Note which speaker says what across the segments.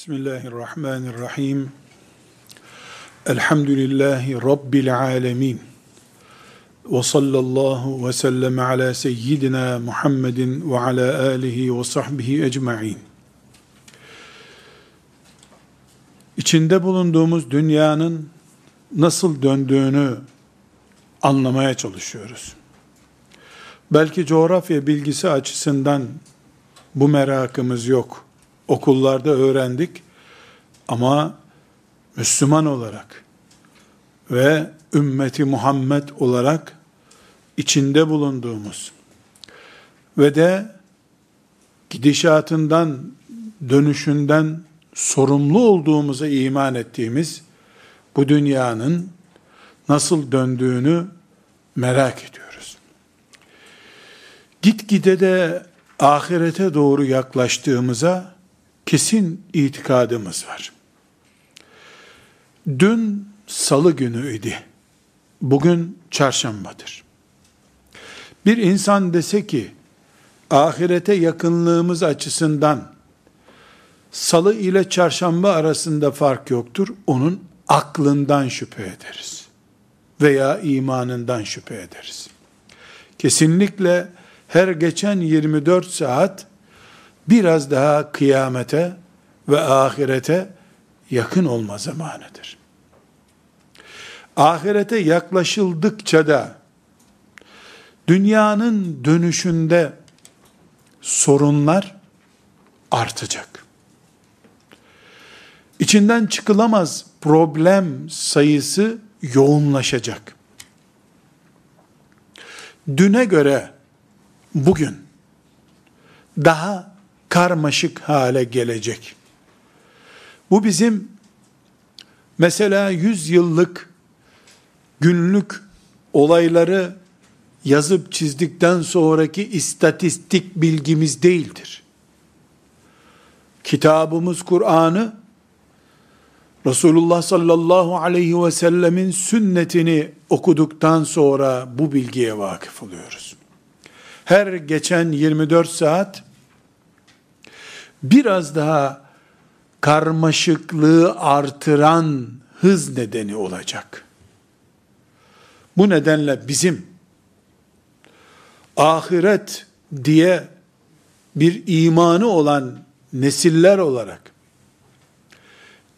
Speaker 1: Bismillahirrahmanirrahim. Elhamdülillahi Rabbil alemin. Ve sallallahu ve sellem ala seyyidina Muhammedin ve ala alihi ve sahbihi ecma'in. İçinde bulunduğumuz dünyanın nasıl döndüğünü anlamaya çalışıyoruz. Belki coğrafya bilgisi açısından bu merakımız yok okullarda öğrendik ama Müslüman olarak ve ümmeti Muhammed olarak içinde bulunduğumuz ve de gidişatından, dönüşünden sorumlu olduğumuza iman ettiğimiz bu dünyanın nasıl döndüğünü merak ediyoruz. Gitgide de ahirete doğru yaklaştığımıza kesin itikadımız var. Dün salı günüydü. Bugün çarşambadır. Bir insan dese ki ahirete yakınlığımız açısından salı ile çarşamba arasında fark yoktur. Onun aklından şüphe ederiz. Veya imanından şüphe ederiz. Kesinlikle her geçen 24 saat biraz daha kıyamete ve ahirete yakın olma zamanıdır. Ahirete yaklaşıldıkça da dünyanın dönüşünde sorunlar artacak. İçinden çıkılamaz problem sayısı yoğunlaşacak. Düne göre bugün daha karmaşık hale gelecek. Bu bizim mesela 100 yıllık günlük olayları yazıp çizdikten sonraki istatistik bilgimiz değildir. Kitabımız Kur'an'ı Resulullah sallallahu aleyhi ve sellemin sünnetini okuduktan sonra bu bilgiye vakıf oluyoruz. Her geçen 24 saat biraz daha karmaşıklığı artıran hız nedeni olacak. Bu nedenle bizim ahiret diye bir imanı olan nesiller olarak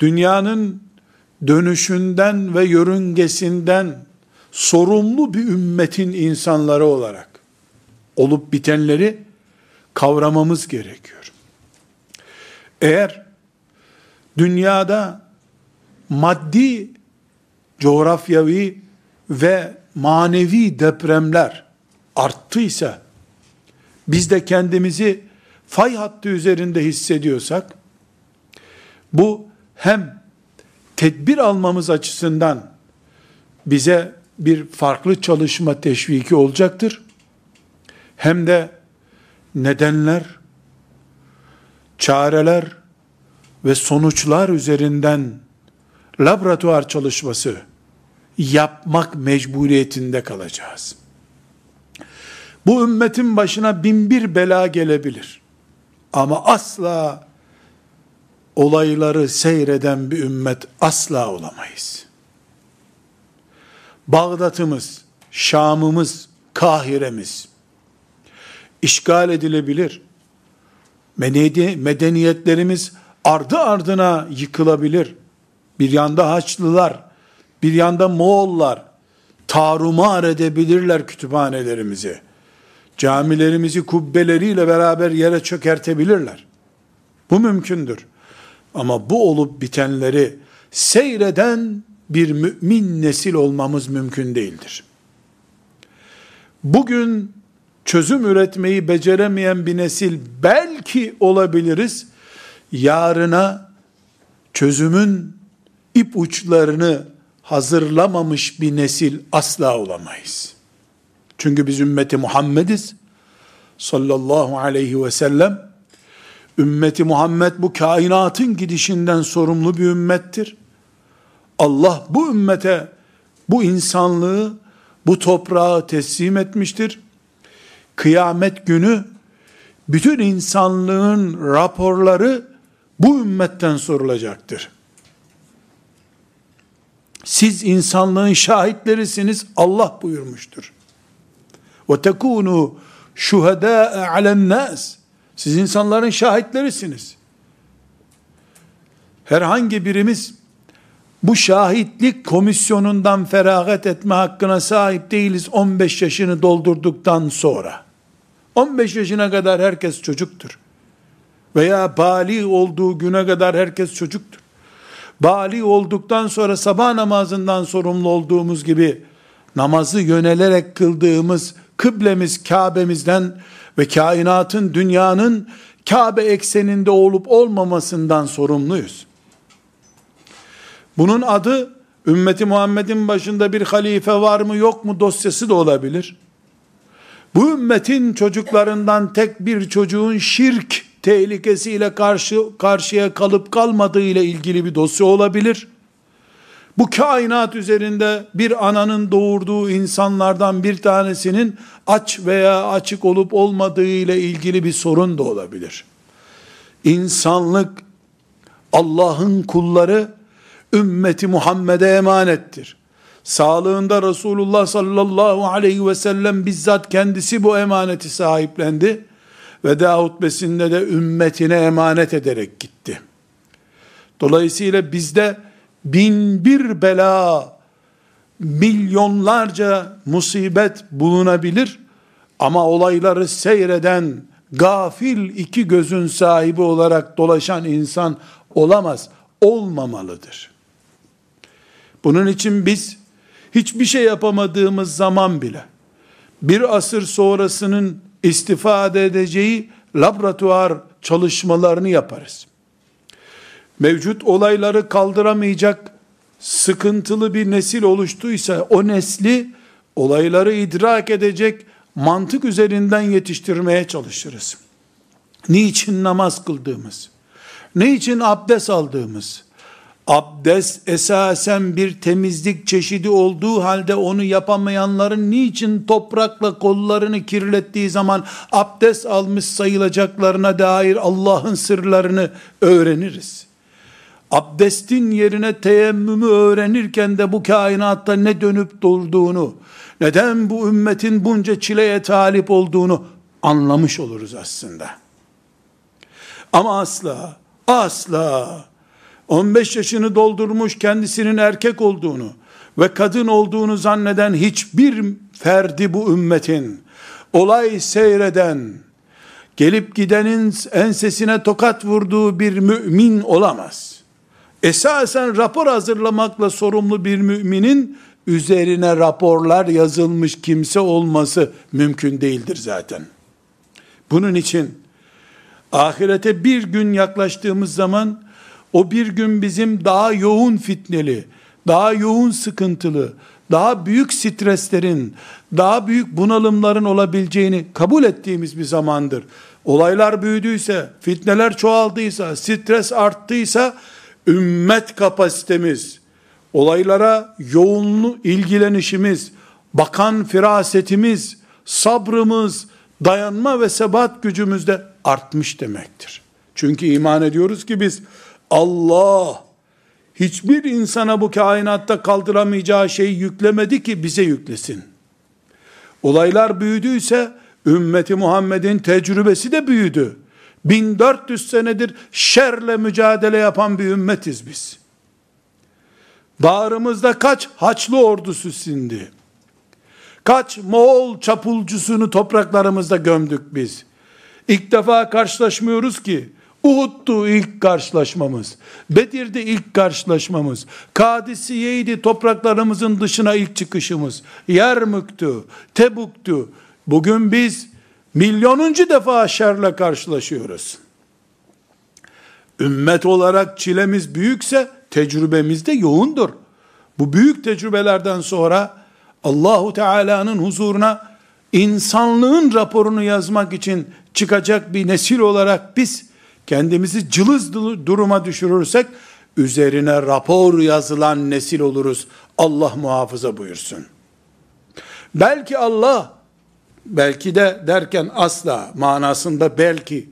Speaker 1: dünyanın dönüşünden ve yörüngesinden sorumlu bir ümmetin insanları olarak olup bitenleri kavramamız gerekiyor. Eğer dünyada maddi, coğrafyavi ve manevi depremler arttıysa, biz de kendimizi fay hattı üzerinde hissediyorsak, bu hem tedbir almamız açısından bize bir farklı çalışma teşviki olacaktır. Hem de nedenler çareler ve sonuçlar üzerinden laboratuvar çalışması yapmak mecburiyetinde kalacağız. Bu ümmetin başına bin bir bela gelebilir. Ama asla olayları seyreden bir ümmet asla olamayız. Bağdat'ımız, Şam'ımız, Kahire'miz işgal edilebilir medeniyetlerimiz ardı ardına yıkılabilir. Bir yanda Haçlılar, bir yanda Moğollar tarumar edebilirler kütüphanelerimizi. Camilerimizi kubbeleriyle beraber yere çökertebilirler. Bu mümkündür. Ama bu olup bitenleri seyreden bir mümin nesil olmamız mümkün değildir. Bugün çözüm üretmeyi beceremeyen bir nesil belki olabiliriz. Yarına çözümün ip uçlarını hazırlamamış bir nesil asla olamayız. Çünkü biz ümmeti Muhammediz. Sallallahu aleyhi ve sellem. Ümmeti Muhammed bu kainatın gidişinden sorumlu bir ümmettir. Allah bu ümmete bu insanlığı, bu toprağı teslim etmiştir kıyamet günü bütün insanlığın raporları bu ümmetten sorulacaktır. Siz insanlığın şahitlerisiniz Allah buyurmuştur. Ve tekunu şuhedâ alen nas. Siz insanların şahitlerisiniz. Herhangi birimiz bu şahitlik komisyonundan feragat etme hakkına sahip değiliz 15 yaşını doldurduktan sonra. 15 yaşına kadar herkes çocuktur. Veya bali olduğu güne kadar herkes çocuktur. Bali olduktan sonra sabah namazından sorumlu olduğumuz gibi namazı yönelerek kıldığımız kıblemiz Kabe'mizden ve kainatın dünyanın Kabe ekseninde olup olmamasından sorumluyuz. Bunun adı ümmeti Muhammed'in başında bir halife var mı yok mu dosyası da olabilir. Bu ümmetin çocuklarından tek bir çocuğun şirk tehlikesiyle karşı karşıya kalıp kalmadığı ile ilgili bir dosya olabilir. Bu kainat üzerinde bir ananın doğurduğu insanlardan bir tanesinin aç veya açık olup olmadığı ile ilgili bir sorun da olabilir. İnsanlık Allah'ın kulları ümmeti Muhammed'e emanettir. Sağlığında Resulullah sallallahu aleyhi ve sellem bizzat kendisi bu emaneti sahiplendi. Veda hutbesinde de ümmetine emanet ederek gitti. Dolayısıyla bizde bin bir bela, milyonlarca musibet bulunabilir ama olayları seyreden gafil iki gözün sahibi olarak dolaşan insan olamaz, olmamalıdır. Bunun için biz hiçbir şey yapamadığımız zaman bile bir asır sonrasının istifade edeceği laboratuvar çalışmalarını yaparız. Mevcut olayları kaldıramayacak sıkıntılı bir nesil oluştuysa o nesli olayları idrak edecek mantık üzerinden yetiştirmeye çalışırız. Niçin namaz kıldığımız, niçin abdest aldığımız, abdest esasen bir temizlik çeşidi olduğu halde onu yapamayanların niçin toprakla kollarını kirlettiği zaman abdest almış sayılacaklarına dair Allah'ın sırlarını öğreniriz. Abdestin yerine teyemmümü öğrenirken de bu kainatta ne dönüp durduğunu, neden bu ümmetin bunca çileye talip olduğunu anlamış oluruz aslında. Ama asla, asla 15 yaşını doldurmuş kendisinin erkek olduğunu ve kadın olduğunu zanneden hiçbir ferdi bu ümmetin olay seyreden gelip gidenin ensesine tokat vurduğu bir mümin olamaz. Esasen rapor hazırlamakla sorumlu bir müminin üzerine raporlar yazılmış kimse olması mümkün değildir zaten. Bunun için ahirete bir gün yaklaştığımız zaman o bir gün bizim daha yoğun fitneli, daha yoğun sıkıntılı, daha büyük streslerin, daha büyük bunalımların olabileceğini kabul ettiğimiz bir zamandır. Olaylar büyüdüyse, fitneler çoğaldıysa, stres arttıysa, ümmet kapasitemiz, olaylara yoğunlu ilgilenişimiz, bakan firasetimiz, sabrımız, dayanma ve sebat gücümüz de artmış demektir. Çünkü iman ediyoruz ki biz Allah hiçbir insana bu kainatta kaldıramayacağı şeyi yüklemedi ki bize yüklesin. Olaylar büyüdüyse ümmeti Muhammed'in tecrübesi de büyüdü. 1400 senedir şerle mücadele yapan bir ümmetiz biz. Bağrımızda kaç Haçlı ordusu sindi. Kaç Moğol çapulcusunu topraklarımızda gömdük biz. İlk defa karşılaşmıyoruz ki Uhud'du ilk karşılaşmamız. Bedir'de ilk karşılaşmamız. Kadisiye'ydi topraklarımızın dışına ilk çıkışımız. Yermük'tü, Tebuk'tu. Bugün biz milyonuncu defa şerle karşılaşıyoruz. Ümmet olarak çilemiz büyükse tecrübemiz de yoğundur. Bu büyük tecrübelerden sonra Allahu Teala'nın huzuruna insanlığın raporunu yazmak için çıkacak bir nesil olarak biz kendimizi cılız duruma düşürürsek üzerine rapor yazılan nesil oluruz. Allah muhafaza buyursun. Belki Allah belki de derken asla manasında belki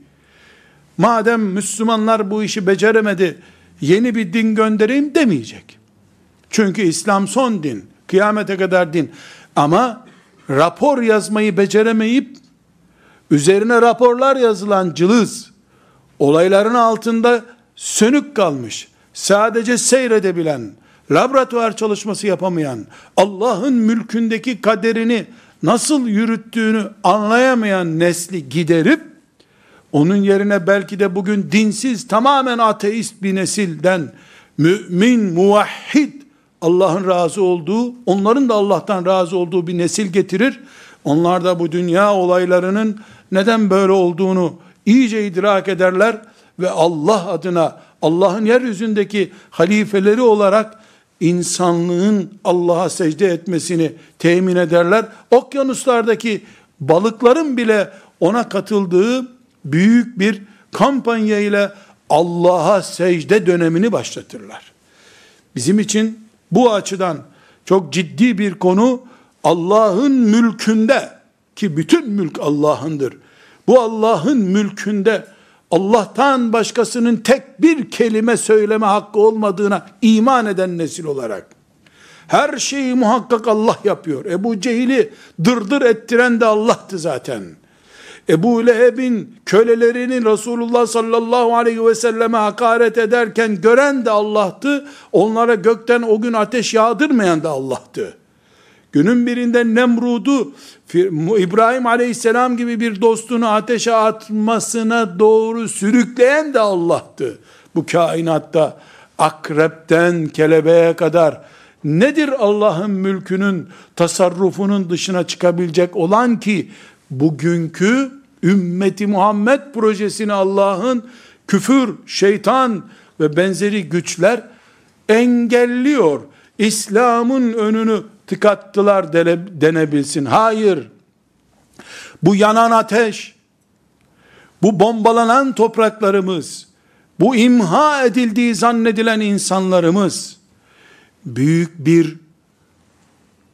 Speaker 1: Madem Müslümanlar bu işi beceremedi, yeni bir din göndereyim demeyecek. Çünkü İslam son din, kıyamete kadar din. Ama rapor yazmayı beceremeyip, üzerine raporlar yazılan cılız, olayların altında sönük kalmış, sadece seyredebilen, laboratuvar çalışması yapamayan, Allah'ın mülkündeki kaderini nasıl yürüttüğünü anlayamayan nesli giderip, onun yerine belki de bugün dinsiz, tamamen ateist bir nesilden, mümin, muvahhid, Allah'ın razı olduğu, onların da Allah'tan razı olduğu bir nesil getirir. Onlar da bu dünya olaylarının neden böyle olduğunu iyice idrak ederler ve Allah adına Allah'ın yeryüzündeki halifeleri olarak insanlığın Allah'a secde etmesini temin ederler. Okyanuslardaki balıkların bile ona katıldığı büyük bir kampanya ile Allah'a secde dönemini başlatırlar. Bizim için bu açıdan çok ciddi bir konu Allah'ın mülkünde ki bütün mülk Allah'ındır. Bu Allah'ın mülkünde Allah'tan başkasının tek bir kelime söyleme hakkı olmadığına iman eden nesil olarak her şeyi muhakkak Allah yapıyor. Ebu Cehil'i dırdır ettiren de Allah'tı zaten. Ebu Leheb'in kölelerini Resulullah sallallahu aleyhi ve selleme hakaret ederken gören de Allah'tı. Onlara gökten o gün ateş yağdırmayan da Allah'tı. Günün birinde Nemrud'u İbrahim aleyhisselam gibi bir dostunu ateşe atmasına doğru sürükleyen de Allah'tı. Bu kainatta akrepten kelebeğe kadar nedir Allah'ın mülkünün tasarrufunun dışına çıkabilecek olan ki bugünkü ümmeti Muhammed projesini Allah'ın küfür, şeytan ve benzeri güçler engelliyor. İslam'ın önünü tıkattılar denebilsin. Hayır. Bu yanan ateş, bu bombalanan topraklarımız, bu imha edildiği zannedilen insanlarımız, büyük bir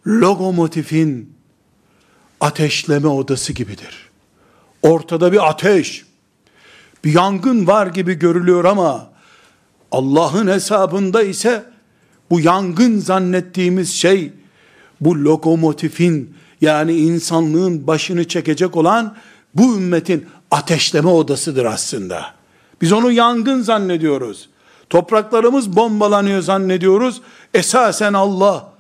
Speaker 1: lokomotifin ateşleme odası gibidir. Ortada bir ateş, bir yangın var gibi görülüyor ama Allah'ın hesabında ise bu yangın zannettiğimiz şey bu lokomotifin yani insanlığın başını çekecek olan bu ümmetin ateşleme odasıdır aslında. Biz onu yangın zannediyoruz. Topraklarımız bombalanıyor zannediyoruz. Esasen Allah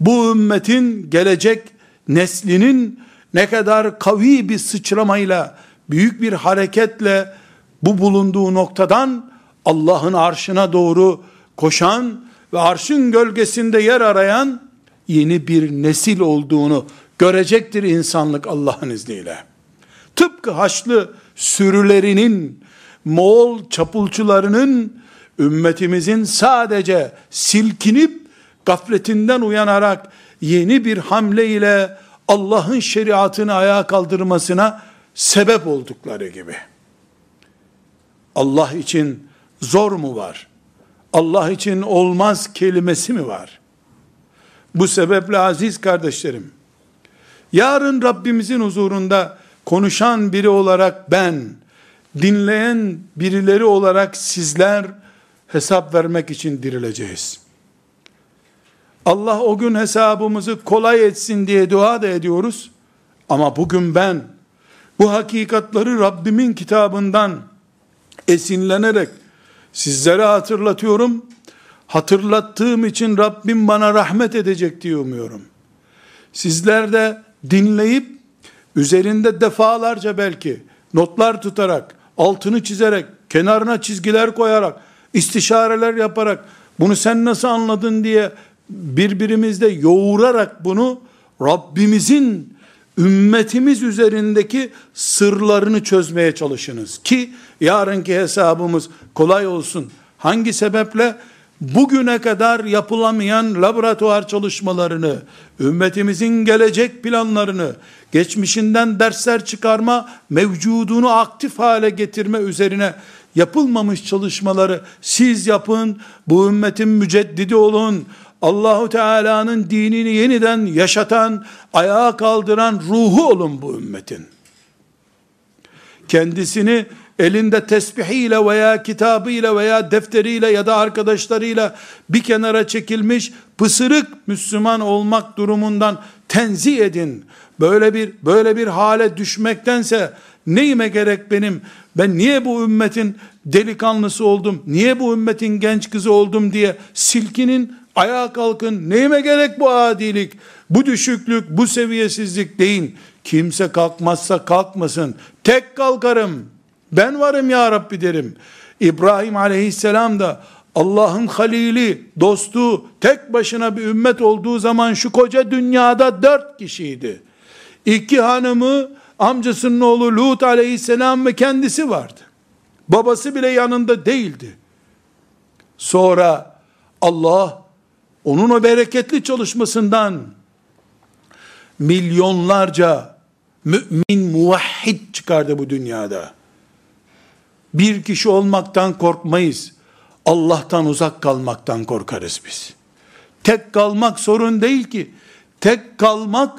Speaker 1: bu ümmetin gelecek neslinin ne kadar kavi bir sıçramayla, büyük bir hareketle bu bulunduğu noktadan Allah'ın arşına doğru koşan ve arşın gölgesinde yer arayan yeni bir nesil olduğunu görecektir insanlık Allah'ın izniyle. Tıpkı Haçlı sürülerinin, Moğol çapulcularının ümmetimizin sadece silkinip gafletinden uyanarak yeni bir hamle ile Allah'ın şeriatını ayağa kaldırmasına sebep oldukları gibi. Allah için zor mu var? Allah için olmaz kelimesi mi var? Bu sebeple aziz kardeşlerim, yarın Rabbimizin huzurunda konuşan biri olarak ben, dinleyen birileri olarak sizler hesap vermek için dirileceğiz. Allah o gün hesabımızı kolay etsin diye dua da ediyoruz. Ama bugün ben bu hakikatları Rabbimin kitabından esinlenerek sizlere hatırlatıyorum. Hatırlattığım için Rabbim bana rahmet edecek diye umuyorum. Sizler de dinleyip üzerinde defalarca belki notlar tutarak, altını çizerek, kenarına çizgiler koyarak, istişareler yaparak bunu sen nasıl anladın diye birbirimizde yoğurarak bunu Rabbimizin ümmetimiz üzerindeki sırlarını çözmeye çalışınız ki yarınki hesabımız kolay olsun. Hangi sebeple bugüne kadar yapılamayan laboratuvar çalışmalarını, ümmetimizin gelecek planlarını, geçmişinden dersler çıkarma, mevcudunu aktif hale getirme üzerine yapılmamış çalışmaları siz yapın, bu ümmetin müceddidi olun, Allahu Teala'nın dinini yeniden yaşatan, ayağa kaldıran ruhu olun bu ümmetin. kendisini elinde tesbihiyle veya kitabıyla veya defteriyle ya da arkadaşlarıyla bir kenara çekilmiş pısırık Müslüman olmak durumundan tenzih edin. Böyle bir böyle bir hale düşmektense neyime gerek benim? Ben niye bu ümmetin delikanlısı oldum? Niye bu ümmetin genç kızı oldum diye silkinin ayağa kalkın. Neyime gerek bu adilik? Bu düşüklük, bu seviyesizlik deyin. Kimse kalkmazsa kalkmasın. Tek kalkarım. Ben varım ya Rabbi derim. İbrahim aleyhisselam da Allah'ın halili, dostu, tek başına bir ümmet olduğu zaman şu koca dünyada dört kişiydi. İki hanımı, amcasının oğlu Lut aleyhisselam ve kendisi vardı. Babası bile yanında değildi. Sonra Allah onun o bereketli çalışmasından milyonlarca mümin muvahhid çıkardı bu dünyada. Bir kişi olmaktan korkmayız. Allah'tan uzak kalmaktan korkarız biz. Tek kalmak sorun değil ki. Tek kalmak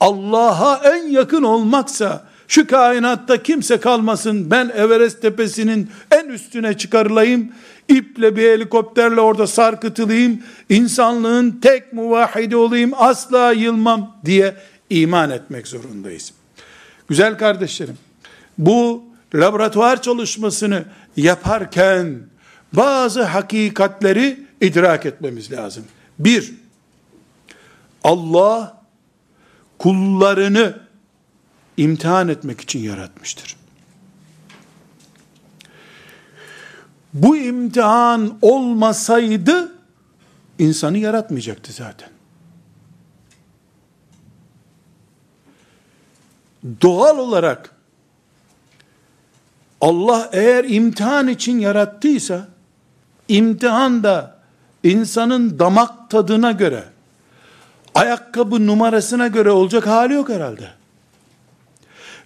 Speaker 1: Allah'a en yakın olmaksa şu kainatta kimse kalmasın ben Everest tepesinin en üstüne çıkarılayım iple bir helikopterle orada sarkıtılayım insanlığın tek muvahhidi olayım asla yılmam diye iman etmek zorundayız. Güzel kardeşlerim bu laboratuvar çalışmasını yaparken bazı hakikatleri idrak etmemiz lazım. Bir, Allah kullarını imtihan etmek için yaratmıştır. Bu imtihan olmasaydı insanı yaratmayacaktı zaten. Doğal olarak Allah eğer imtihan için yarattıysa imtihan da insanın damak tadına göre ayakkabı numarasına göre olacak hali yok herhalde.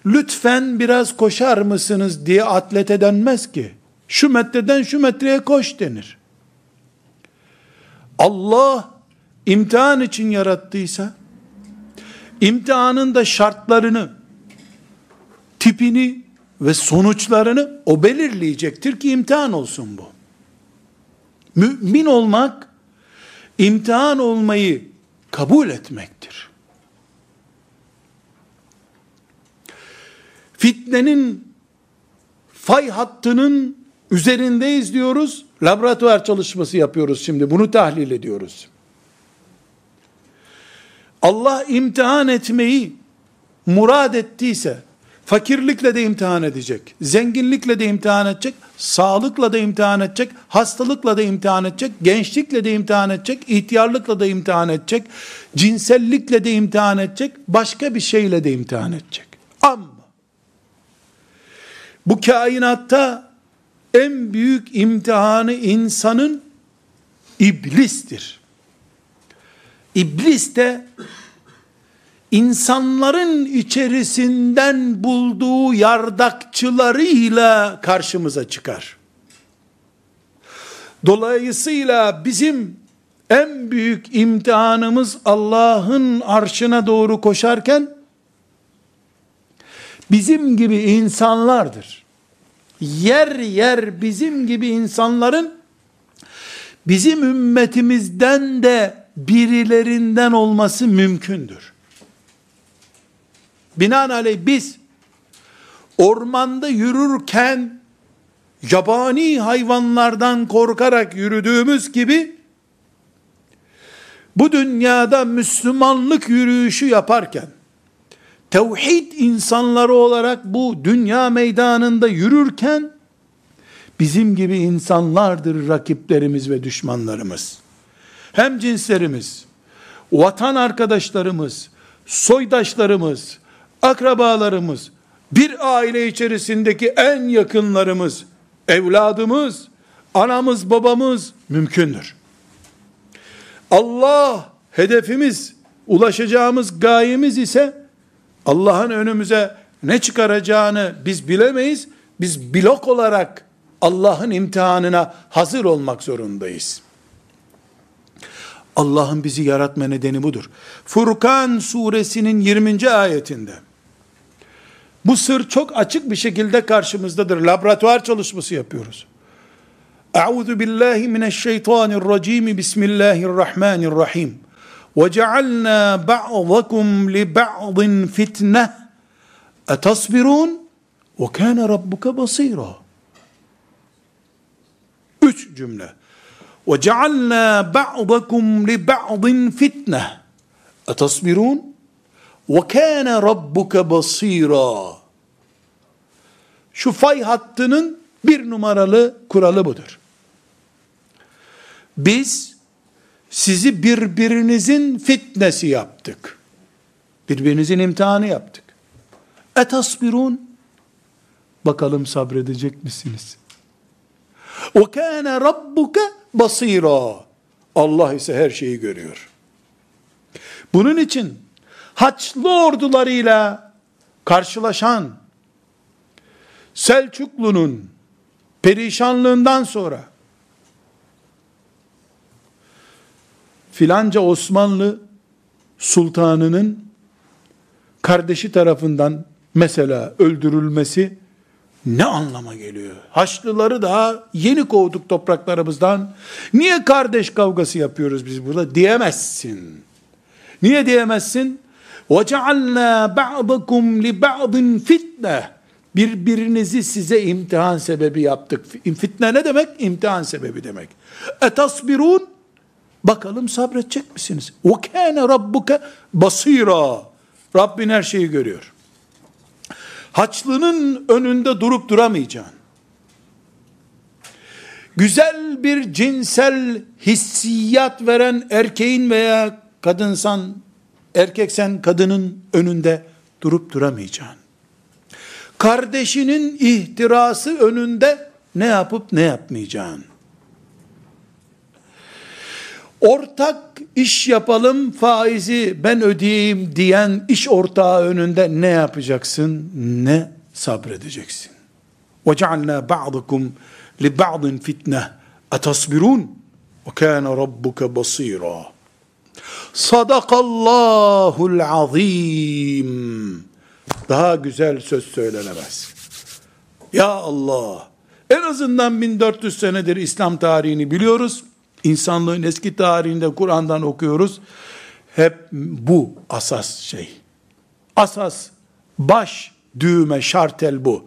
Speaker 1: Lütfen biraz koşar mısınız diye atlete denmez ki. Şu metreden şu metreye koş denir. Allah imtihan için yarattıysa imtihanın da şartlarını tipini ve sonuçlarını o belirleyecektir ki imtihan olsun bu. Mümin olmak imtihan olmayı kabul etmektir. Fitnenin fay hattının üzerindeyiz diyoruz. Laboratuvar çalışması yapıyoruz şimdi. Bunu tahlil ediyoruz. Allah imtihan etmeyi murad ettiyse Fakirlikle de imtihan edecek, zenginlikle de imtihan edecek, sağlıkla da imtihan edecek, hastalıkla da imtihan edecek, gençlikle de imtihan edecek, ihtiyarlıkla da imtihan edecek, cinsellikle de imtihan edecek, başka bir şeyle de imtihan edecek. Ama bu kainatta en büyük imtihanı insanın iblistir. İblis de insanların içerisinden bulduğu yardakçılarıyla karşımıza çıkar. Dolayısıyla bizim en büyük imtihanımız Allah'ın arşına doğru koşarken bizim gibi insanlardır. Yer yer bizim gibi insanların bizim ümmetimizden de birilerinden olması mümkündür. Binaenaleyh biz ormanda yürürken yabani hayvanlardan korkarak yürüdüğümüz gibi bu dünyada Müslümanlık yürüyüşü yaparken tevhid insanları olarak bu dünya meydanında yürürken bizim gibi insanlardır rakiplerimiz ve düşmanlarımız. Hem cinslerimiz, vatan arkadaşlarımız, soydaşlarımız, akrabalarımız, bir aile içerisindeki en yakınlarımız, evladımız, anamız, babamız mümkündür. Allah hedefimiz, ulaşacağımız gayemiz ise Allah'ın önümüze ne çıkaracağını biz bilemeyiz. Biz blok olarak Allah'ın imtihanına hazır olmak zorundayız. Allah'ın bizi yaratma nedeni budur. Furkan suresinin 20. ayetinde Bu sır çok açık bir şekilde karşımızdadır. Laboratuvar çalışması yapıyoruz. Euzu billahi mineşşeytanirracim. Bismillahirrahmanirrahim. Ve cealna ba'dakum li ba'din fitne. Etasbirun? Ve kana rabbuka basira. Üç cümle. Ve cealna ba'dakum li ba'din fitne. Etasbirun? Kâne rabbuke basîrâ. Şu fay hattının bir numaralı kuralı budur. Biz sizi birbirinizin fitnesi yaptık. Birbirinizin imtihanı yaptık. Etasbirun bakalım sabredecek misiniz? Kâne rabbuke basîrâ. Allah ise her şeyi görüyor. Bunun için Haçlı ordularıyla karşılaşan Selçuklu'nun perişanlığından sonra filanca Osmanlı sultanının kardeşi tarafından mesela öldürülmesi ne anlama geliyor? Haçlıları daha yeni kovduk topraklarımızdan. Niye kardeş kavgası yapıyoruz biz burada diyemezsin. Niye diyemezsin? وَجَعَلْنَا بَعْضَكُمْ لِبَعْضٍ fitne. Birbirinizi size imtihan sebebi yaptık. Fitne ne demek? İmtihan sebebi demek. Etasbirun Bakalım sabredecek misiniz? وَكَانَ رَبُّكَ basira. Rabbin her şeyi görüyor. Haçlının önünde durup duramayacaksın. Güzel bir cinsel hissiyat veren erkeğin veya kadınsan erkeksen kadının önünde durup duramayacaksın. Kardeşinin ihtirası önünde ne yapıp ne yapmayacaksın. Ortak iş yapalım faizi ben ödeyeyim diyen iş ortağı önünde ne yapacaksın? Ne sabredeceksin? وَجَعَلْنَا بَعْضَكُمْ لِبَعْضٍ فِتْنَةً اَتَصْبِرُونَ وَكَانَ رَبُّكَ بَصِيرًا Sadakallahul azim. Daha güzel söz söylenemez. Ya Allah. En azından 1400 senedir İslam tarihini biliyoruz. İnsanlığın eski tarihinde Kur'an'dan okuyoruz. Hep bu asas şey. Asas, baş, düğme, şartel bu.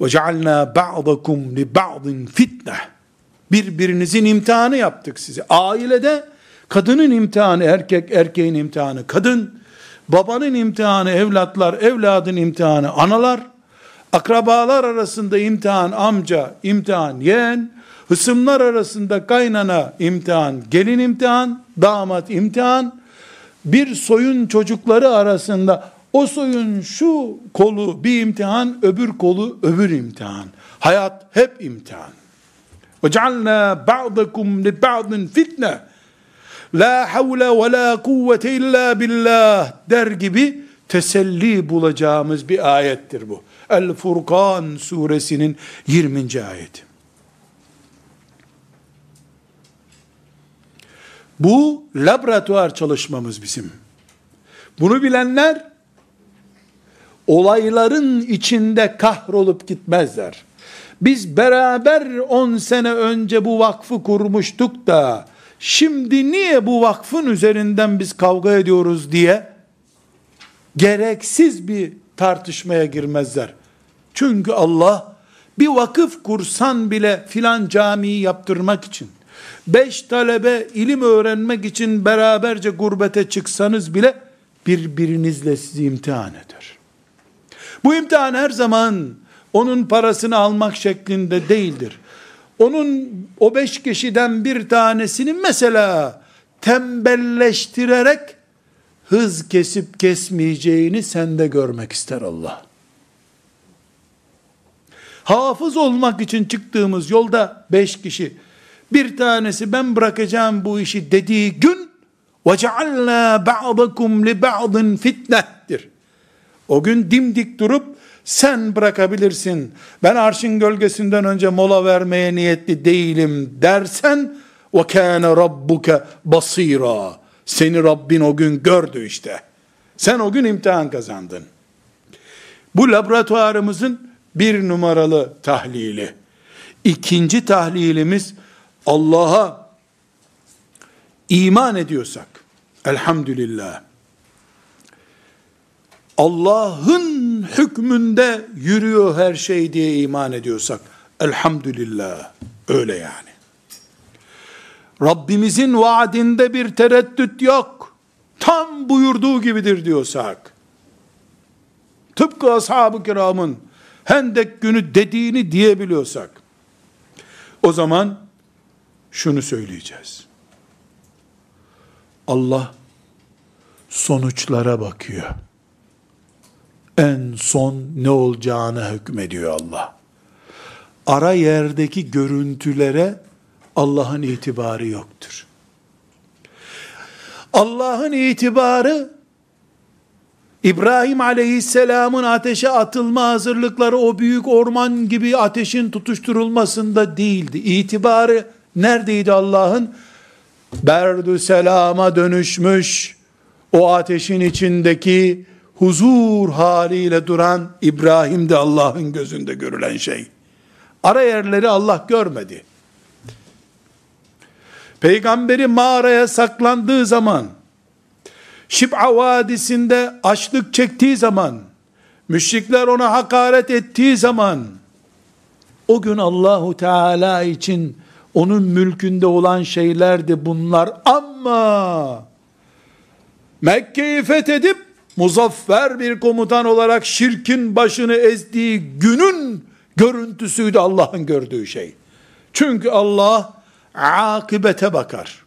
Speaker 1: وَجَعَلْنَا بَعْضَكُمْ لِبَعْضٍ fitne. Birbirinizin imtihanı yaptık size. Ailede Kadının imtihanı erkek, erkeğin imtihanı kadın, babanın imtihanı evlatlar, evladın imtihanı analar, akrabalar arasında imtihan amca, imtihan yeğen, hısımlar arasında kaynana imtihan, gelin imtihan, damat imtihan, bir soyun çocukları arasında o soyun şu kolu bir imtihan, öbür kolu öbür imtihan. Hayat hep imtihan. وَجَعَلْنَا بَعْضَكُمْ لِبَعْضٍ fitne. La havle ve la kuvvete illa billah der gibi teselli bulacağımız bir ayettir bu. El Furkan suresinin 20. ayeti. Bu laboratuvar çalışmamız bizim. Bunu bilenler olayların içinde kahrolup gitmezler. Biz beraber 10 sene önce bu vakfı kurmuştuk da şimdi niye bu vakfın üzerinden biz kavga ediyoruz diye gereksiz bir tartışmaya girmezler. Çünkü Allah bir vakıf kursan bile filan camiyi yaptırmak için, beş talebe ilim öğrenmek için beraberce gurbete çıksanız bile birbirinizle sizi imtihan eder. Bu imtihan her zaman onun parasını almak şeklinde değildir onun o beş kişiden bir tanesini mesela tembelleştirerek hız kesip kesmeyeceğini sende görmek ister Allah. Hafız olmak için çıktığımız yolda beş kişi bir tanesi ben bırakacağım bu işi dediği gün وَجَعَلْنَا بَعْضَكُمْ لِبَعْضٍ fitnettir. O gün dimdik durup sen bırakabilirsin. Ben arşın gölgesinden önce mola vermeye niyetli değilim dersen o kâne rabbuke basira. Seni Rabbin o gün gördü işte. Sen o gün imtihan kazandın. Bu laboratuvarımızın bir numaralı tahlili. İkinci tahlilimiz Allah'a iman ediyorsak, elhamdülillah, Allah'ın hükmünde yürüyor her şey diye iman ediyorsak, elhamdülillah, öyle yani. Rabbimizin vaadinde bir tereddüt yok. Tam buyurduğu gibidir diyorsak, tıpkı ashab-ı kiramın hendek günü dediğini diyebiliyorsak, o zaman şunu söyleyeceğiz. Allah sonuçlara bakıyor. En son ne olacağına hükmediyor Allah. Ara yerdeki görüntülere Allah'ın itibarı yoktur. Allah'ın itibarı İbrahim aleyhisselamın ateşe atılma hazırlıkları o büyük orman gibi ateşin tutuşturulmasında değildi. İtibarı neredeydi Allah'ın? Berdü selama dönüşmüş o ateşin içindeki huzur haliyle duran İbrahim de Allah'ın gözünde görülen şey. Ara yerleri Allah görmedi. Peygamberi mağaraya saklandığı zaman, Şib'a Vadisi'nde açlık çektiği zaman, müşrikler ona hakaret ettiği zaman, o gün Allahu Teala için onun mülkünde olan şeylerdi bunlar ama Mekke'yi fethedip muzaffer bir komutan olarak şirkin başını ezdiği günün görüntüsüydü Allah'ın gördüğü şey. Çünkü Allah akibete bakar.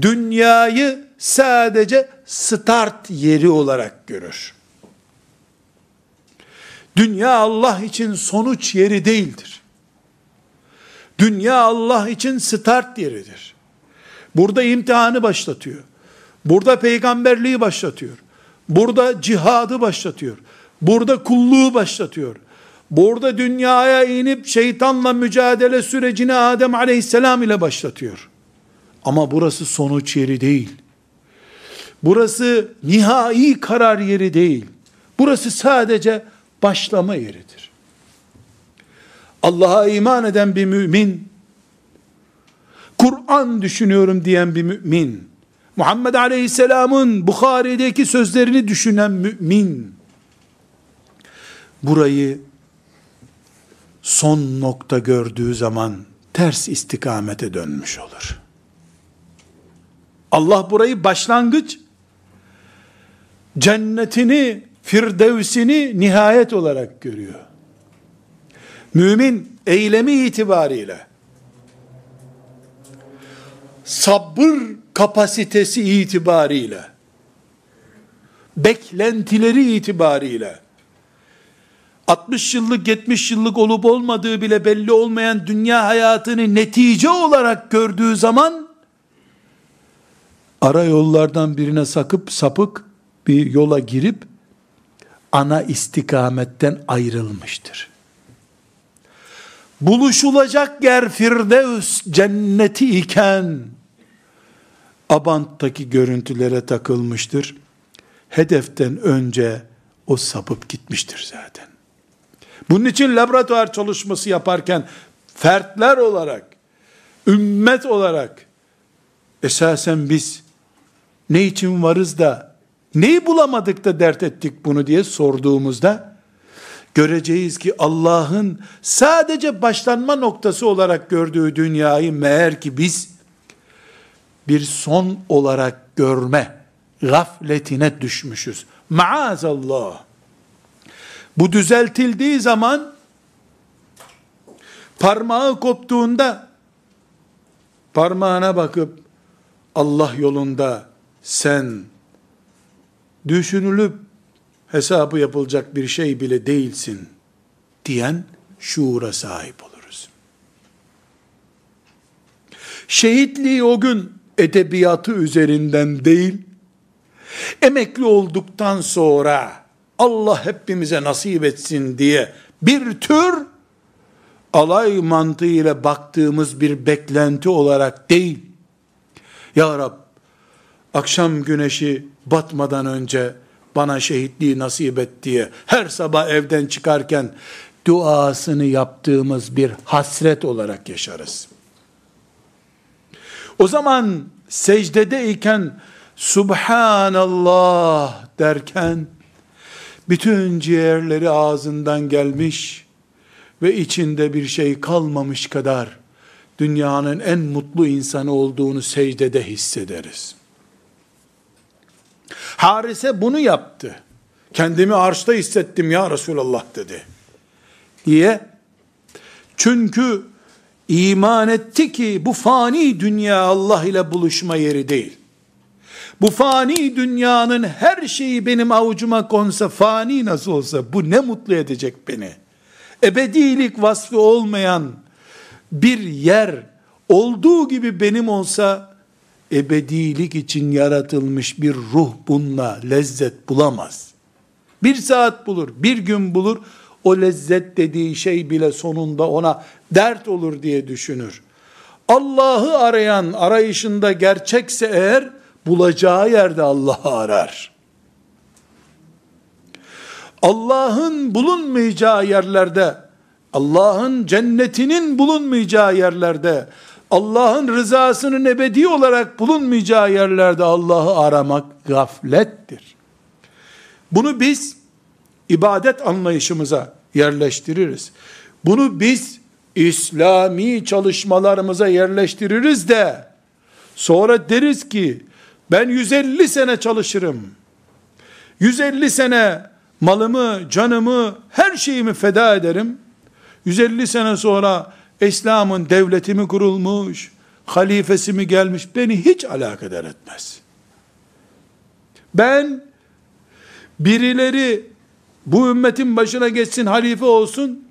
Speaker 1: Dünyayı sadece start yeri olarak görür. Dünya Allah için sonuç yeri değildir. Dünya Allah için start yeridir. Burada imtihanı başlatıyor. Burada peygamberliği başlatıyor. Burada cihadı başlatıyor. Burada kulluğu başlatıyor. Burada dünyaya inip şeytanla mücadele sürecini Adem aleyhisselam ile başlatıyor. Ama burası sonuç yeri değil. Burası nihai karar yeri değil. Burası sadece başlama yeridir. Allah'a iman eden bir mümin, Kur'an düşünüyorum diyen bir mümin, Muhammed Aleyhisselam'ın Bukhari'deki sözlerini düşünen mümin, burayı son nokta gördüğü zaman ters istikamete dönmüş olur. Allah burayı başlangıç, cennetini, firdevsini nihayet olarak görüyor. Mümin eylemi itibariyle sabır kapasitesi itibariyle beklentileri itibariyle 60 yıllık 70 yıllık olup olmadığı bile belli olmayan dünya hayatını netice olarak gördüğü zaman ara yollardan birine sakıp sapık bir yola girip ana istikametten ayrılmıştır. Buluşulacak yer Firdevs cenneti iken Abant'taki görüntülere takılmıştır. Hedeften önce o sapıp gitmiştir zaten. Bunun için laboratuvar çalışması yaparken fertler olarak, ümmet olarak esasen biz ne için varız da neyi bulamadık da dert ettik bunu diye sorduğumuzda göreceğiz ki Allah'ın sadece başlanma noktası olarak gördüğü dünyayı meğer ki biz bir son olarak görme gafletine düşmüşüz. Maazallah. Bu düzeltildiği zaman parmağı koptuğunda parmağına bakıp Allah yolunda sen düşünülüp hesabı yapılacak bir şey bile değilsin diyen şuura sahip oluruz. Şehitliği o gün edebiyatı üzerinden değil, emekli olduktan sonra Allah hepimize nasip etsin diye bir tür alay mantığıyla baktığımız bir beklenti olarak değil. Ya Rab, akşam güneşi batmadan önce bana şehitliği nasip et diye her sabah evden çıkarken duasını yaptığımız bir hasret olarak yaşarız. O zaman secdedeyken Subhanallah derken bütün ciğerleri ağzından gelmiş ve içinde bir şey kalmamış kadar dünyanın en mutlu insanı olduğunu secdede hissederiz. Harise bunu yaptı. Kendimi arşta hissettim ya Resulallah dedi. Diye. Çünkü iman etti ki bu fani dünya Allah ile buluşma yeri değil. Bu fani dünyanın her şeyi benim avucuma konsa fani nasıl olsa bu ne mutlu edecek beni. Ebedilik vasfı olmayan bir yer olduğu gibi benim olsa ebedilik için yaratılmış bir ruh bununla lezzet bulamaz. Bir saat bulur, bir gün bulur, o lezzet dediği şey bile sonunda ona dert olur diye düşünür. Allah'ı arayan arayışında gerçekse eğer, bulacağı yerde Allah'ı arar. Allah'ın bulunmayacağı yerlerde, Allah'ın cennetinin bulunmayacağı yerlerde, Allah'ın rızasının ebedi olarak bulunmayacağı yerlerde Allah'ı aramak gaflettir. Bunu biz ibadet anlayışımıza yerleştiririz. Bunu biz İslami çalışmalarımıza yerleştiririz de sonra deriz ki ben 150 sene çalışırım. 150 sene malımı, canımı, her şeyimi feda ederim. 150 sene sonra İslam'ın devleti mi kurulmuş, halifesi mi gelmiş beni hiç alakadar etmez. Ben birileri bu ümmetin başına geçsin halife olsun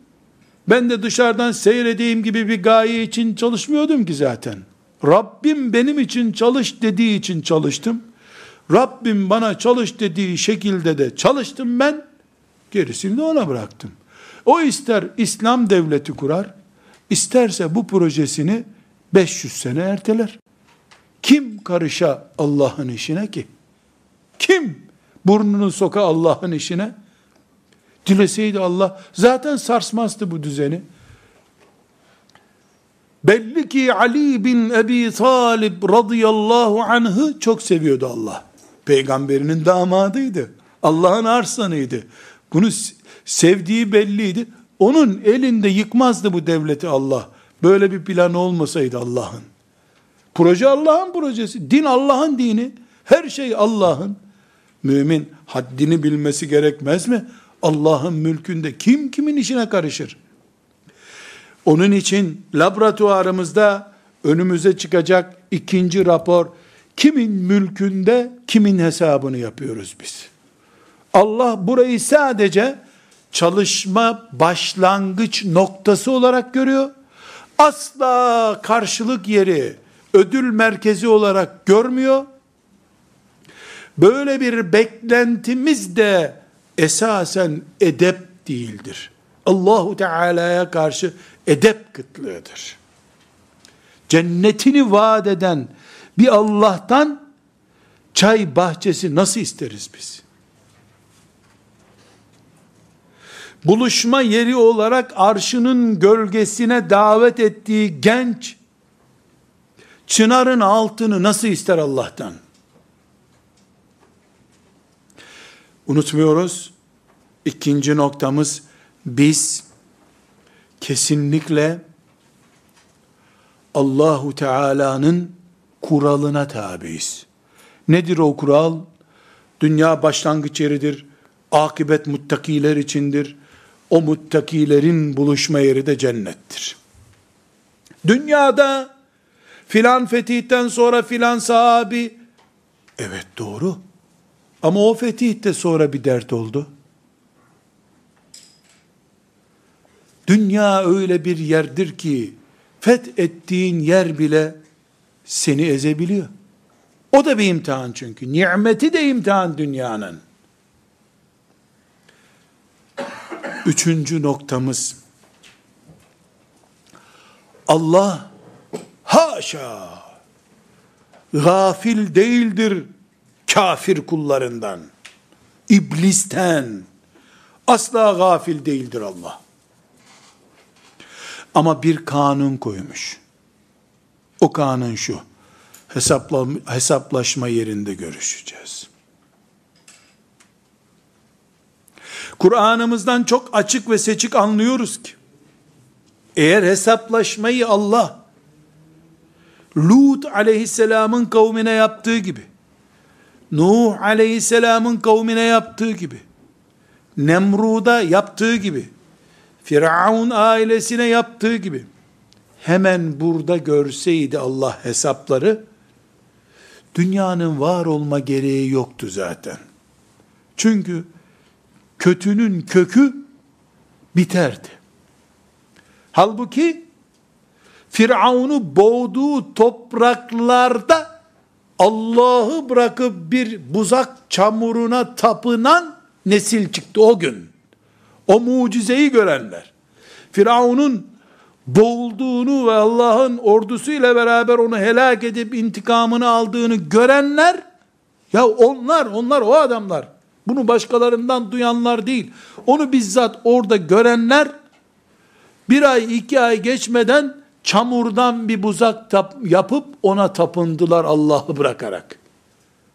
Speaker 1: ben de dışarıdan seyredeyim gibi bir gaye için çalışmıyordum ki zaten. Rabbim benim için çalış dediği için çalıştım. Rabbim bana çalış dediği şekilde de çalıştım ben. Gerisini de ona bıraktım. O ister İslam devleti kurar, isterse bu projesini 500 sene erteler. Kim karışa Allah'ın işine ki? Kim burnunu soka Allah'ın işine? Dileseydi Allah zaten sarsmazdı bu düzeni. Belli ki Ali bin Ebi Talib radıyallahu anh'ı çok seviyordu Allah. Peygamberinin damadıydı. Allah'ın arslanıydı. Bunu sevdiği belliydi. Onun elinde yıkmazdı bu devleti Allah. Böyle bir plan olmasaydı Allah'ın. Proje Allah'ın projesi. Din Allah'ın dini. Her şey Allah'ın. Mümin haddini bilmesi gerekmez mi? Allah'ın mülkünde kim kimin işine karışır? Onun için laboratuvarımızda önümüze çıkacak ikinci rapor kimin mülkünde kimin hesabını yapıyoruz biz. Allah burayı sadece çalışma başlangıç noktası olarak görüyor. Asla karşılık yeri, ödül merkezi olarak görmüyor. Böyle bir beklentimiz de esasen edep değildir. Allahu Teala'ya karşı edep kıtlığıdır. Cennetini vaat eden bir Allah'tan çay bahçesi nasıl isteriz biz? Buluşma yeri olarak arşının gölgesine davet ettiği genç, çınarın altını nasıl ister Allah'tan? Unutmuyoruz. İkinci noktamız, biz kesinlikle Allahu Teala'nın kuralına tabiiz. Nedir o kural? Dünya başlangıç yeridir. Akibet muttakiler içindir. O muttakilerin buluşma yeri de cennettir. Dünyada filan fetihten sonra filan sahabi evet doğru. Ama o fetih de sonra bir dert oldu. Dünya öyle bir yerdir ki fethettiğin yer bile seni ezebiliyor. O da bir imtihan çünkü. Nimeti de imtihan dünyanın. Üçüncü noktamız Allah haşa gafil değildir kafir kullarından. iblisten. Asla gafil değildir Allah. Ama bir kanun koymuş. O kanun şu. Hesapla, hesaplaşma yerinde görüşeceğiz. Kur'an'ımızdan çok açık ve seçik anlıyoruz ki, eğer hesaplaşmayı Allah, Lut aleyhisselamın kavmine yaptığı gibi, Nuh aleyhisselamın kavmine yaptığı gibi, Nemrud'a yaptığı gibi, Firavun ailesine yaptığı gibi, hemen burada görseydi Allah hesapları, dünyanın var olma gereği yoktu zaten. Çünkü kötünün kökü biterdi. Halbuki Firavun'u boğduğu topraklarda Allah'ı bırakıp bir buzak çamuruna tapınan nesil çıktı o gün. O mucizeyi görenler. Firavun'un boğulduğunu ve Allah'ın ordusuyla beraber onu helak edip intikamını aldığını görenler, ya onlar, onlar o adamlar. Bunu başkalarından duyanlar değil. Onu bizzat orada görenler, bir ay iki ay geçmeden çamurdan bir buzak tap, yapıp ona tapındılar Allah'ı bırakarak.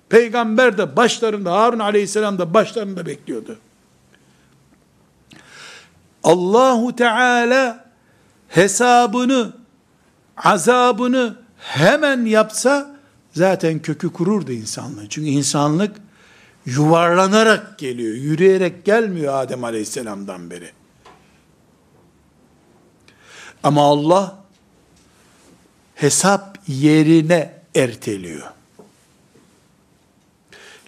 Speaker 1: Peygamber de başlarında, Harun aleyhisselam da başlarında bekliyordu. Allahu Teala hesabını, azabını hemen yapsa zaten kökü kururdu insanlığı. Çünkü insanlık yuvarlanarak geliyor, yürüyerek gelmiyor Adem Aleyhisselam'dan beri. Ama Allah hesap yerine erteliyor.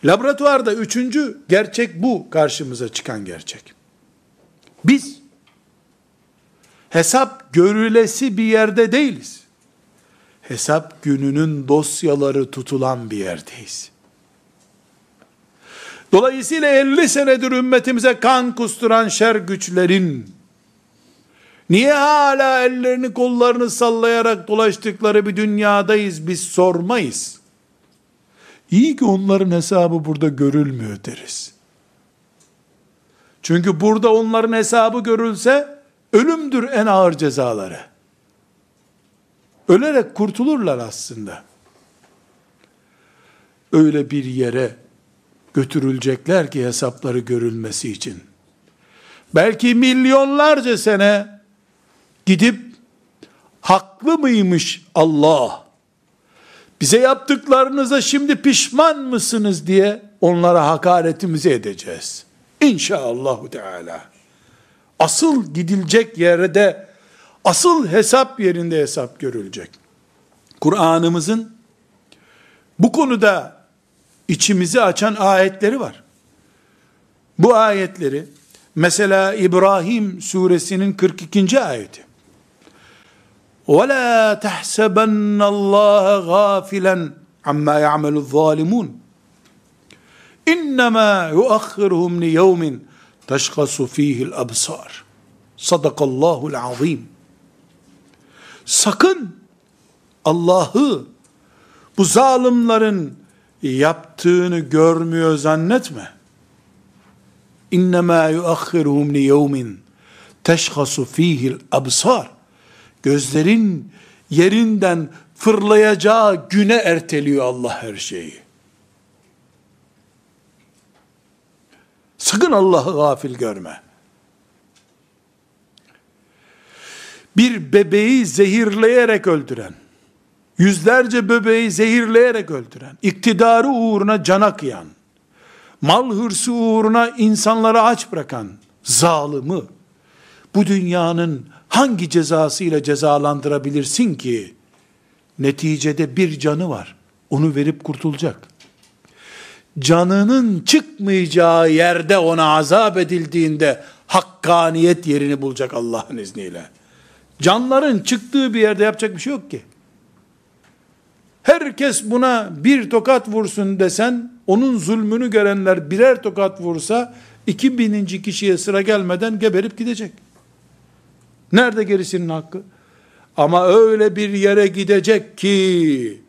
Speaker 1: Laboratuvarda üçüncü gerçek bu karşımıza çıkan gerçek. Biz hesap görülesi bir yerde değiliz. Hesap gününün dosyaları tutulan bir yerdeyiz. Dolayısıyla 50 senedir ümmetimize kan kusturan şer güçlerin niye hala ellerini kollarını sallayarak dolaştıkları bir dünyadayız biz sormayız. İyi ki onların hesabı burada görülmüyor deriz. Çünkü burada onların hesabı görülse ölümdür en ağır cezaları. Ölerek kurtulurlar aslında. Öyle bir yere götürülecekler ki hesapları görülmesi için. Belki milyonlarca sene gidip haklı mıymış Allah? Bize yaptıklarınıza şimdi pişman mısınız diye onlara hakaretimizi edeceğiz. İnşallahu Teala. Asıl gidilecek yerde, asıl hesap yerinde hesap görülecek. Kur'an'ımızın bu konuda içimizi açan ayetleri var. Bu ayetleri mesela İbrahim suresinin 42. ayeti. وَلَا تَحْسَبَنَّ اللّٰهَ غَافِلًا عَمَّا يَعْمَلُ الظَّالِمُونَ İnnemâ yuakhiruhum li yevmin teşkasu fihil absar. Sadakallahul azim. Sakın Allah'ı bu zalimlerin yaptığını görmüyor zannetme. İnnemâ yuakhiruhum li yevmin teşhasu fihil absar. Gözlerin yerinden fırlayacağı güne erteliyor Allah her şeyi. Sakın Allah'ı gafil görme. Bir bebeği zehirleyerek öldüren, yüzlerce bebeği zehirleyerek öldüren, iktidarı uğruna cana kıyan, mal hırsı uğruna insanları aç bırakan zalimi, bu dünyanın hangi cezasıyla cezalandırabilirsin ki? Neticede bir canı var. Onu verip kurtulacak. Canının çıkmayacağı yerde ona azap edildiğinde hakkaniyet yerini bulacak Allah'ın izniyle. Canların çıktığı bir yerde yapacak bir şey yok ki. Herkes buna bir tokat vursun desen, onun zulmünü görenler birer tokat vursa, iki bininci kişiye sıra gelmeden geberip gidecek. Nerede gerisinin hakkı? Ama öyle bir yere gidecek ki,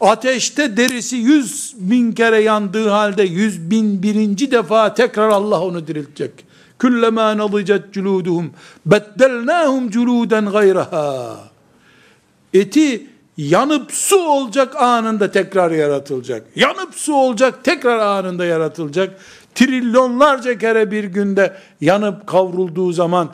Speaker 1: ateşte derisi yüz bin kere yandığı halde yüz bin birinci defa tekrar Allah onu diriltecek. Küllema nadıcet culuduhum beddelnâhum culuden gayraha. Eti yanıp su olacak anında tekrar yaratılacak. Yanıp su olacak tekrar anında yaratılacak. Trilyonlarca kere bir günde yanıp kavrulduğu zaman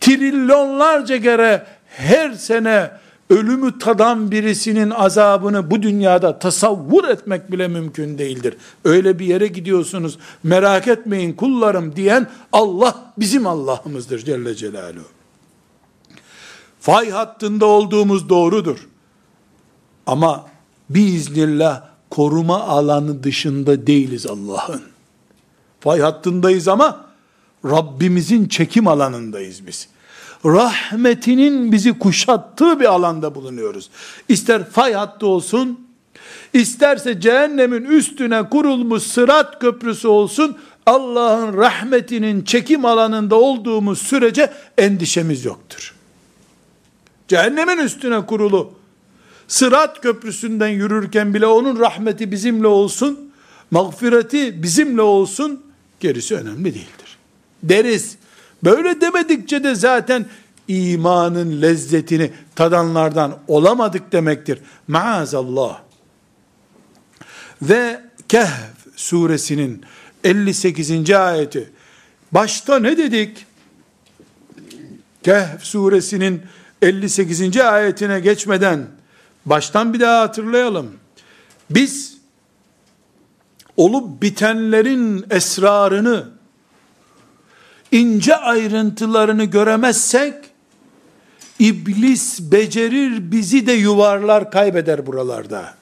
Speaker 1: trilyonlarca kere her sene ölümü tadan birisinin azabını bu dünyada tasavvur etmek bile mümkün değildir. Öyle bir yere gidiyorsunuz merak etmeyin kullarım diyen Allah bizim Allah'ımızdır Celle Celaluhu. Fay hattında olduğumuz doğrudur. Ama biiznillah koruma alanı dışında değiliz Allah'ın. Fay hattındayız ama Rabbimizin çekim alanındayız biz. Rahmetinin bizi kuşattığı bir alanda bulunuyoruz. İster fay hattı olsun, isterse cehennemin üstüne kurulmuş sırat köprüsü olsun, Allah'ın rahmetinin çekim alanında olduğumuz sürece endişemiz yoktur. Cehennemin üstüne kurulu, sırat köprüsünden yürürken bile onun rahmeti bizimle olsun, mağfireti bizimle olsun, gerisi önemli değildir. Deriz. Böyle demedikçe de zaten imanın lezzetini tadanlardan olamadık demektir. Maazallah. Ve Kehf suresinin 58. ayeti. Başta ne dedik? Kehf suresinin 58. ayetine geçmeden baştan bir daha hatırlayalım. Biz olup bitenlerin esrarını ince ayrıntılarını göremezsek iblis becerir bizi de yuvarlar kaybeder buralarda.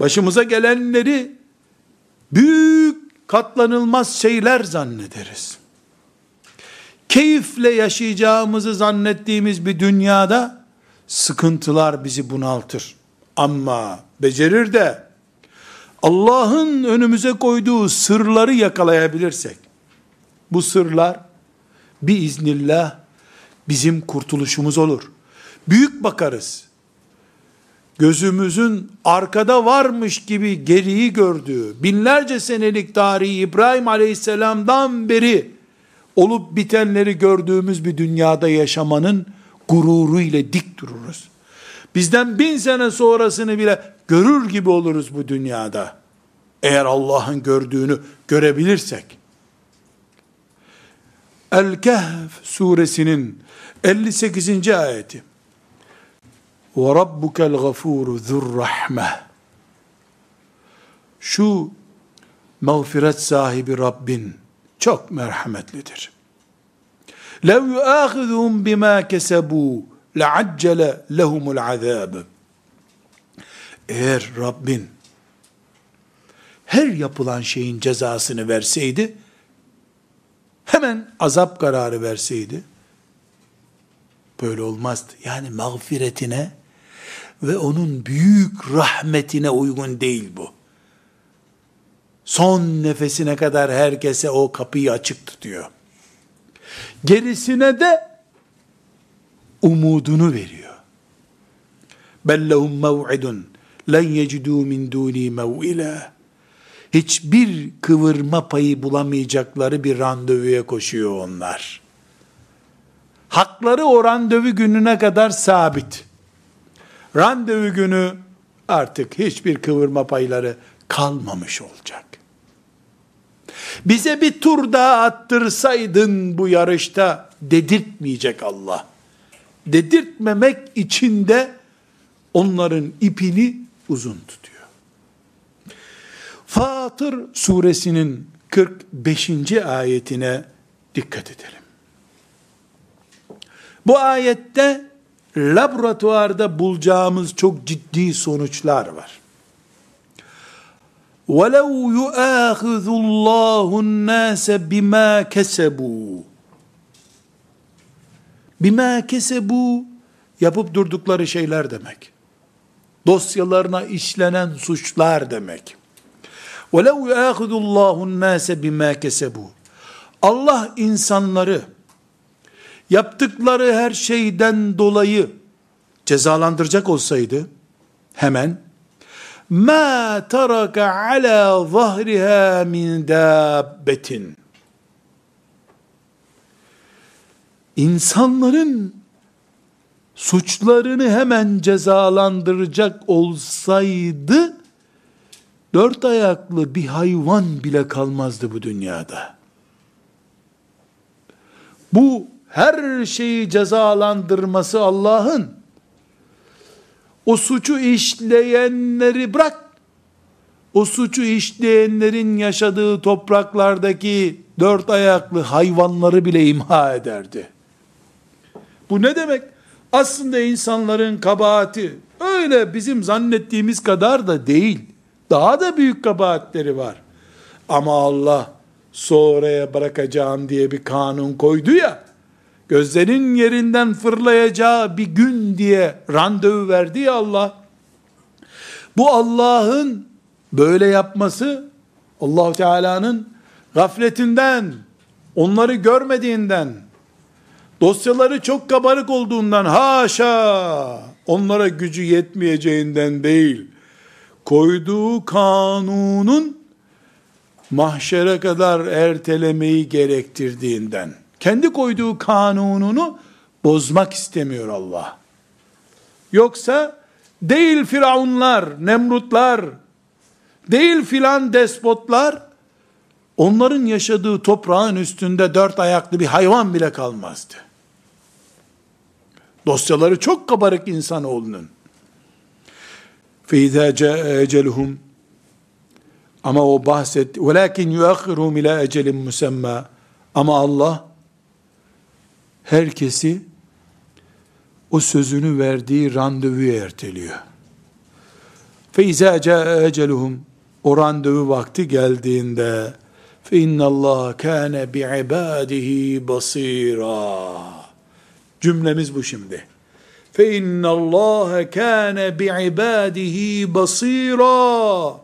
Speaker 1: Başımıza gelenleri büyük katlanılmaz şeyler zannederiz. Keyifle yaşayacağımızı zannettiğimiz bir dünyada sıkıntılar bizi bunaltır. Ama becerir de Allah'ın önümüze koyduğu sırları yakalayabilirsek, bu sırlar biiznillah bizim kurtuluşumuz olur. Büyük bakarız. Gözümüzün arkada varmış gibi geriyi gördüğü, binlerce senelik tarihi İbrahim Aleyhisselam'dan beri olup bitenleri gördüğümüz bir dünyada yaşamanın gururu ile dik dururuz. Bizden bin sene sonrasını bile görür gibi oluruz bu dünyada. Eğer Allah'ın gördüğünü görebilirsek. El-Kehf suresinin 58. ayeti. Ve rabbukel gafuru zurrahme. Şu mağfiret sahibi Rabbin çok merhametlidir. Lev yuâkhidhum bima kesebû leaccele lehumul azâb. Eğer Rabbin her yapılan şeyin cezasını verseydi, hemen azap kararı verseydi, böyle olmazdı. Yani mağfiretine ve onun büyük rahmetine uygun değil bu. Son nefesine kadar herkese o kapıyı açık tutuyor. Gerisine de umudunu veriyor. Bellehum mev'idun len yecidû min dûni mev'ilâ hiçbir kıvırma payı bulamayacakları bir randevuya koşuyor onlar. Hakları o randevu gününe kadar sabit. Randevu günü artık hiçbir kıvırma payları kalmamış olacak. Bize bir tur daha attırsaydın bu yarışta dedirtmeyecek Allah. Dedirtmemek için de onların ipini uzun tutuyor. Fatır suresinin 45. ayetine dikkat edelim. Bu ayette laboratuvarda bulacağımız çok ciddi sonuçlar var. وَلَوْ يُؤَاخِذُ اللّٰهُ النَّاسَ بِمَا كَسَبُوا Bima kesebu yapıp durdukları şeyler demek. Dosyalarına işlenen suçlar demek. وَلَوْ يَاخُذُ اللّٰهُ النَّاسَ بِمَا كَسَبُوا Allah insanları yaptıkları her şeyden dolayı cezalandıracak olsaydı, hemen ma taraka ala zahriha min dabbetin insanların suçlarını hemen cezalandıracak olsaydı dört ayaklı bir hayvan bile kalmazdı bu dünyada. Bu her şeyi cezalandırması Allah'ın o suçu işleyenleri bırak o suçu işleyenlerin yaşadığı topraklardaki dört ayaklı hayvanları bile imha ederdi. Bu ne demek? Aslında insanların kabahati öyle bizim zannettiğimiz kadar da değil. Daha da büyük kabahatleri var. Ama Allah sonraya bırakacağım diye bir kanun koydu ya, gözlerin yerinden fırlayacağı bir gün diye randevu verdi ya Allah. Bu Allah'ın böyle yapması, allah Teala'nın gafletinden, onları görmediğinden, dosyaları çok kabarık olduğundan haşa onlara gücü yetmeyeceğinden değil koyduğu kanunun mahşere kadar ertelemeyi gerektirdiğinden kendi koyduğu kanununu bozmak istemiyor Allah. Yoksa değil firavunlar, nemrutlar, değil filan despotlar, onların yaşadığı toprağın üstünde dört ayaklı bir hayvan bile kalmazdı. Dosyaları çok kabarık insanoğlunun. فَاِذَا جَاءَ اَجَلُهُمْ Ama o bahset, وَلَكِنْ يُؤَخِّرُهُمْ اِلَى اَجَلٍ مُسَمَّى Ama Allah, herkesi o sözünü verdiği randevuya erteliyor. فَاِذَا جَاءَ اَجَلُهُمْ O randevu vakti geldiğinde, فَاِنَّ اللّٰهَ كَانَ بِعِبَادِهِ بَصِيرًا Cümlemiz bu şimdi. فَاِنَّ اللّٰهَ كَانَ بِعِبَادِهِ بَصِيرًا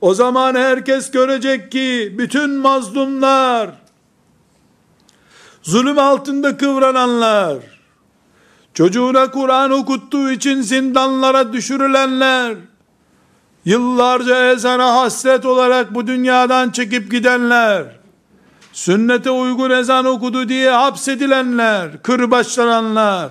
Speaker 1: O zaman herkes görecek ki bütün mazlumlar, zulüm altında kıvrananlar, çocuğuna Kur'an okuttuğu için zindanlara düşürülenler, yıllarca ezana hasret olarak bu dünyadan çekip gidenler, sünnete uygun ezan okudu diye hapsedilenler, kırbaçlananlar,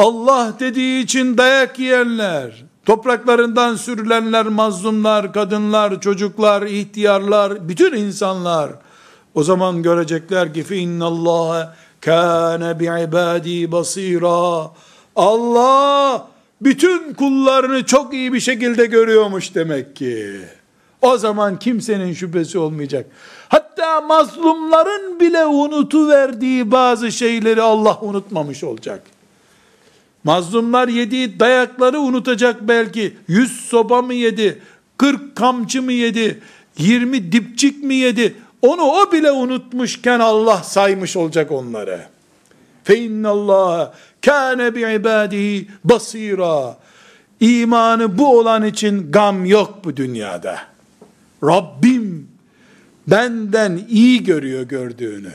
Speaker 1: Allah dediği için dayak yiyenler, topraklarından sürülenler, mazlumlar, kadınlar, çocuklar, ihtiyarlar, bütün insanlar o zaman görecekler ki inna Allah kana bi ibadi basira. Allah bütün kullarını çok iyi bir şekilde görüyormuş demek ki. O zaman kimsenin şüphesi olmayacak. Hatta mazlumların bile unutu verdiği bazı şeyleri Allah unutmamış olacak.'' Mazlumlar yediği dayakları unutacak belki. Yüz soba mı yedi? Kırk kamçı mı yedi? Yirmi dipçik mi yedi? Onu o bile unutmuşken Allah saymış olacak onları. Fe innallâhe kâne bi'ibâdihi basîrâ. İmanı bu olan için gam yok bu dünyada. Rabbim benden iyi görüyor gördüğünü.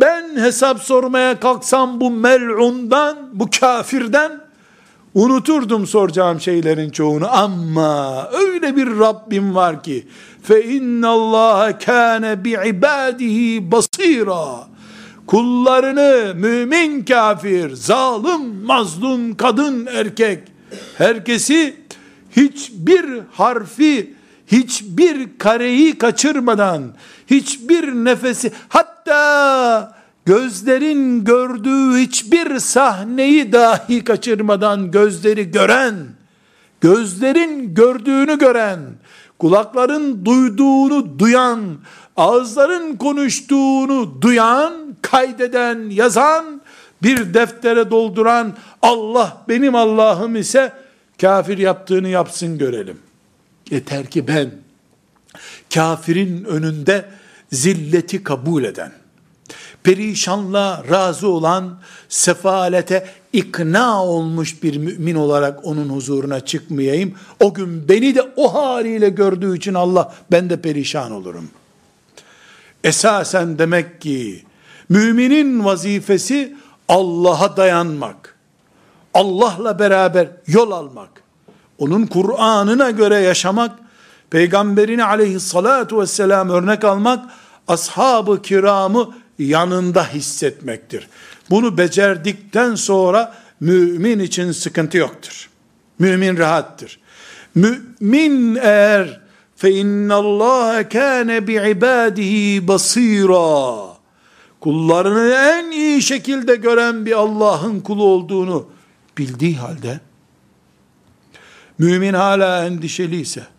Speaker 1: Ben hesap sormaya kalksam bu mel'undan, bu kafirden unuturdum soracağım şeylerin çoğunu. Ama öyle bir Rabbim var ki fe innallaha kana bi ibadihi basira kullarını mümin kafir zalim mazlum kadın erkek herkesi hiçbir harfi hiçbir kareyi kaçırmadan, hiçbir nefesi, hatta gözlerin gördüğü hiçbir sahneyi dahi kaçırmadan gözleri gören, gözlerin gördüğünü gören, kulakların duyduğunu duyan, ağızların konuştuğunu duyan, kaydeden, yazan, bir deftere dolduran Allah benim Allah'ım ise kafir yaptığını yapsın görelim. Yeter ki ben kafirin önünde zilleti kabul eden, perişanla razı olan, sefalete ikna olmuş bir mümin olarak onun huzuruna çıkmayayım. O gün beni de o haliyle gördüğü için Allah ben de perişan olurum. Esasen demek ki müminin vazifesi Allah'a dayanmak. Allah'la beraber yol almak, onun Kur'an'ına göre yaşamak, peygamberini aleyhissalatu vesselam örnek almak, ashab-ı kiramı yanında hissetmektir. Bunu becerdikten sonra mümin için sıkıntı yoktur. Mümin rahattır. Mümin eğer fe innallaha kana bi ibadihi basira kullarını en iyi şekilde gören bir Allah'ın kulu olduğunu bildiği halde mümin hala endişeliyse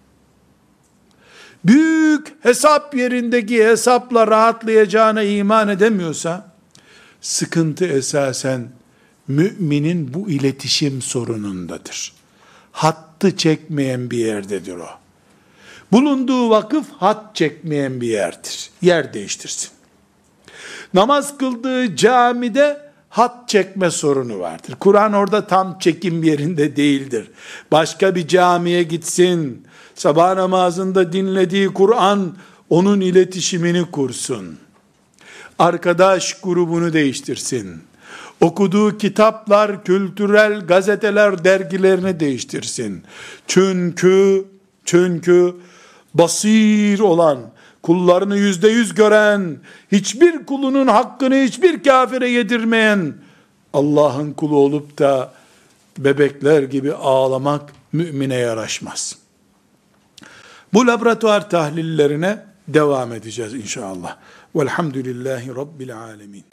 Speaker 1: büyük hesap yerindeki hesapla rahatlayacağına iman edemiyorsa sıkıntı esasen müminin bu iletişim sorunundadır. Hattı çekmeyen bir yerdedir o. Bulunduğu vakıf hat çekmeyen bir yerdir. Yer değiştirsin. Namaz kıldığı camide hat çekme sorunu vardır. Kur'an orada tam çekim yerinde değildir. Başka bir camiye gitsin. Sabah namazında dinlediği Kur'an onun iletişimini kursun. Arkadaş grubunu değiştirsin. Okuduğu kitaplar, kültürel gazeteler, dergilerini değiştirsin. Çünkü çünkü basir olan, kullarını yüzde yüz gören, hiçbir kulunun hakkını hiçbir kafire yedirmeyen, Allah'ın kulu olup da bebekler gibi ağlamak mümine yaraşmaz. Bu laboratuvar tahlillerine devam edeceğiz inşallah. Velhamdülillahi Rabbil Alemin.